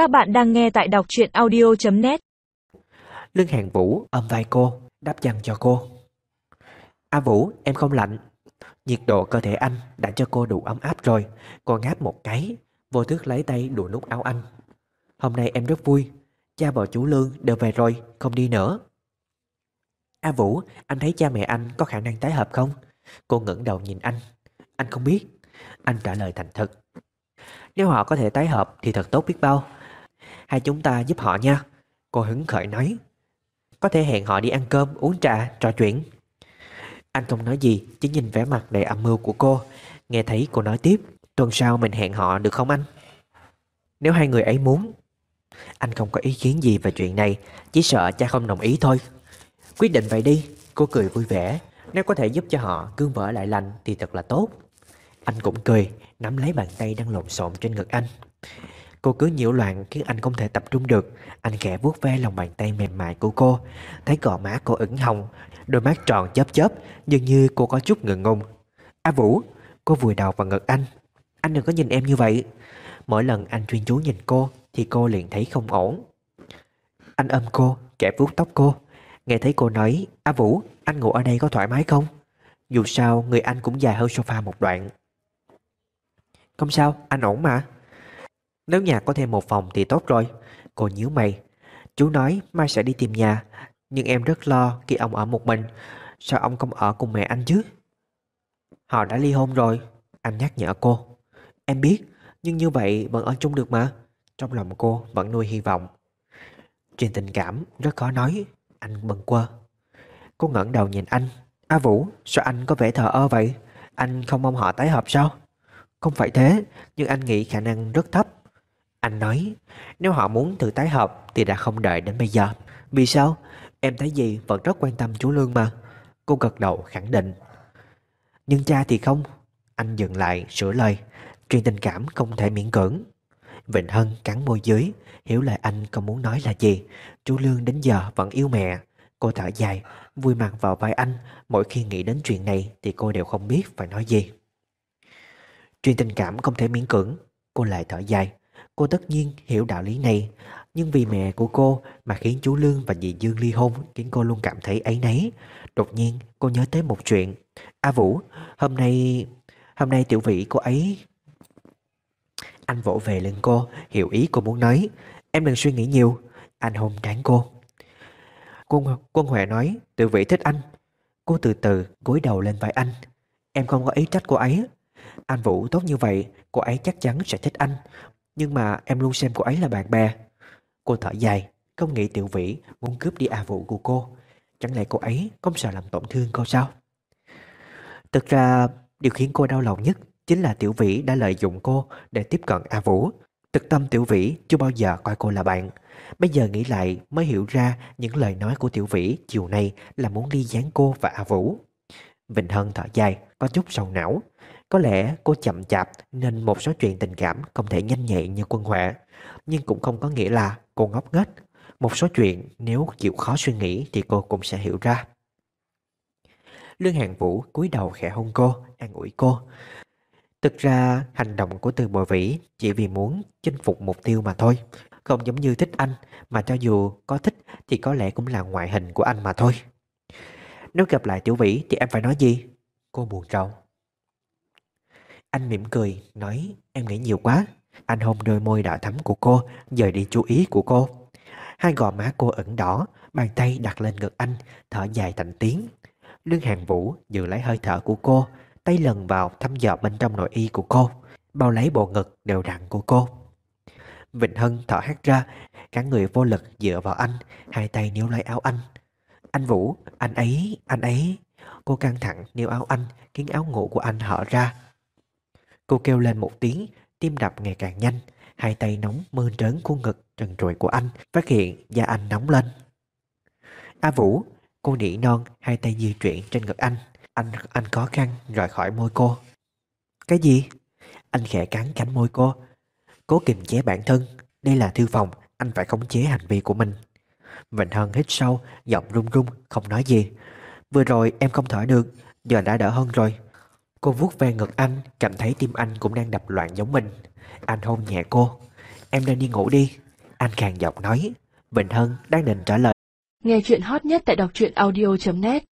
Các bạn đang nghe tại đọc truyện audio.net Lương Hàng Vũ ôm vai cô, đáp chăn cho cô. A Vũ, em không lạnh. Nhiệt độ cơ thể anh đã cho cô đủ ấm áp rồi. Cô ngáp một cái, vô thức lấy tay đùa nút áo anh. Hôm nay em rất vui. Cha vợ chú Lương đều về rồi, không đi nữa. A Vũ, anh thấy cha mẹ anh có khả năng tái hợp không? Cô ngẩng đầu nhìn anh. Anh không biết. Anh trả lời thành thật. Nếu họ có thể tái hợp thì thật tốt biết bao. Hai chúng ta giúp họ nha. Cô hứng khởi nói. Có thể hẹn họ đi ăn cơm, uống trà, trò chuyện. Anh không nói gì, chỉ nhìn vẻ mặt đầy âm mưu của cô. Nghe thấy cô nói tiếp, tuần sau mình hẹn họ được không anh? Nếu hai người ấy muốn. Anh không có ý kiến gì về chuyện này, chỉ sợ cha không đồng ý thôi. Quyết định vậy đi, cô cười vui vẻ. Nếu có thể giúp cho họ cương vỡ lại lành thì thật là tốt. Anh cũng cười, nắm lấy bàn tay đang lộn xộn trên ngực anh. Cô cứ nhiễu loạn khiến anh không thể tập trung được. Anh khẽ vuốt ve lòng bàn tay mềm mại của cô. Thấy gò má cô ửng hồng, Đôi mắt tròn chớp chớp, Dường như cô có chút ngượng ngùng. A Vũ, Cô vùi đầu vào ngực anh. Anh đừng có nhìn em như vậy. Mỗi lần anh chuyên chú nhìn cô Thì cô liền thấy không ổn. Anh ôm cô, Kẻ vuốt tóc cô. Nghe thấy cô nói, A Vũ, Anh ngủ ở đây có thoải mái không? Dù sao, người anh cũng dài hơn sofa một đoạn. Không sao, anh ổn mà nếu nhà có thêm một phòng thì tốt rồi. Cô nhíu mày. Chú nói mai sẽ đi tìm nhà, Nhưng em rất lo khi ông ở một mình. Sao ông không ở cùng mẹ anh chứ? Họ đã ly hôn rồi, Anh nhắc nhở cô. Em biết, Nhưng như vậy vẫn ở chung được mà. Trong lòng cô vẫn nuôi hy vọng. Chuyện tình cảm rất khó nói, Anh bần quơ. Cô ngẩng đầu nhìn anh. A Vũ, sao anh có vẻ thờ ơ vậy? Anh không mong họ tái hợp sao? Không phải thế, Nhưng anh nghĩ khả năng rất thấp anh nói, nếu họ muốn thử tái hợp thì đã không đợi đến bây giờ. Vì sao? Em thấy gì vẫn rất quan tâm chú Lương mà. Cô gật đầu khẳng định. Nhưng cha thì không. Anh dừng lại, sửa lời. Chuyện tình cảm không thể miễn cưỡng. Vịnh Hân cắn môi dưới, hiểu lời anh không muốn nói là gì. Chú Lương đến giờ vẫn yêu mẹ. Cô thở dài, vui mặt vào vai anh. Mỗi khi nghĩ đến chuyện này thì cô đều không biết phải nói gì. Chuyện tình cảm không thể miễn cưỡng. Cô lại thở dài. Cô tất nhiên hiểu đạo lý này Nhưng vì mẹ của cô mà khiến chú Lương và dì Dương ly hôn Khiến cô luôn cảm thấy ấy nấy Đột nhiên cô nhớ tới một chuyện. A Vũ hôm nay Hôm nay tiểu vị cô ấy Anh vỗ về lưng cô Hiểu ý cô muốn nói. Em đừng suy nghĩ nhiều. Anh hôn trán cô. Quân, quân Huệ nói Tiểu vị thích anh. Cô từ từ gối đầu lên vai anh. Em không có ý trách cô ấy. Anh Vũ tốt như vậy Cô ấy chắc chắn sẽ thích anh nhưng mà em luôn xem cô ấy là bạn bè. Cô thở dài, Không nghĩ tiểu vĩ muốn cướp đi à vụ của cô. Chẳng lẽ cô ấy không sợ làm tổn thương cô sao? Thực ra, Điều khiến cô đau lòng nhất Chính là tiểu vĩ đã lợi dụng cô Để tiếp cận A Vũ. Thực tâm tiểu vĩ chưa bao giờ coi cô là bạn. Bây giờ nghĩ lại mới hiểu ra Những lời nói của tiểu vĩ chiều nay Là muốn đi gián cô và A Vũ. Vịnh Hân thở dài, Có chút sầu não có lẽ cô chậm chạp nên một số chuyện tình cảm không thể nhanh nhẹn như quân Huệ. Nhưng cũng không có nghĩa là cô ngốc nghếch. Một số chuyện nếu chịu khó suy nghĩ thì cô cũng sẽ hiểu ra. Lương Hàng Vũ cúi đầu khẽ hôn cô, an ủi cô. Thực ra hành động của Từ Bội Vĩ chỉ vì muốn chinh phục mục tiêu mà thôi. Không giống như thích anh, mà cho dù có thích thì có lẽ cũng là ngoại hình của anh mà thôi. Nếu gặp lại Tiểu Vĩ thì em phải nói gì? Cô buồn rầu. Anh mỉm cười, nói em nghĩ nhiều quá. Anh hôn đôi môi đỏ thắm của cô, dời đi chú ý của cô. Hai gò má cô ẩn đỏ, bàn tay đặt lên ngực anh, thở dài thành tiếng. Lương Hàng Vũ giữ lấy hơi thở của cô, tay lần vào thăm dò bên trong nội y của cô, bao lấy bộ ngực đều đặn của cô. Vịnh Hân thở hắt ra, cả người vô lực dựa vào anh, hai tay níu lấy áo anh. Anh Vũ, anh ấy, anh ấy. Cô căng thẳng níu áo anh, khiến áo ngủ của anh hở ra, Cô kêu lên một tiếng, tim đập ngày càng nhanh, hai tay nóng mơn trớn khuôn ngực trần trụi của anh, phát hiện da anh nóng lên. A Vũ, cô nỉ non, hai tay di chuyển trên ngực anh. Anh anh khó khăn rời khỏi môi cô. Cái gì? Anh khẽ cắn cánh môi cô. Cố kiềm chế bản thân. Đây là thư phòng, anh phải khống chế hành vi của mình. Vịnh Hân hít sâu, giọng run run, không nói gì. Vừa rồi em không thở được, giờ đã đỡ hơn rồi. Cô vuốt ve ngực anh, cảm thấy tim anh cũng đang đập loạn giống mình. Anh hôn nhẹ cô. Em nên đi ngủ đi. Anh khàn giọng nói. Vịnh Hân đang định trả lời. Nghe chuyện hot nhất tại đọc truyện audio.net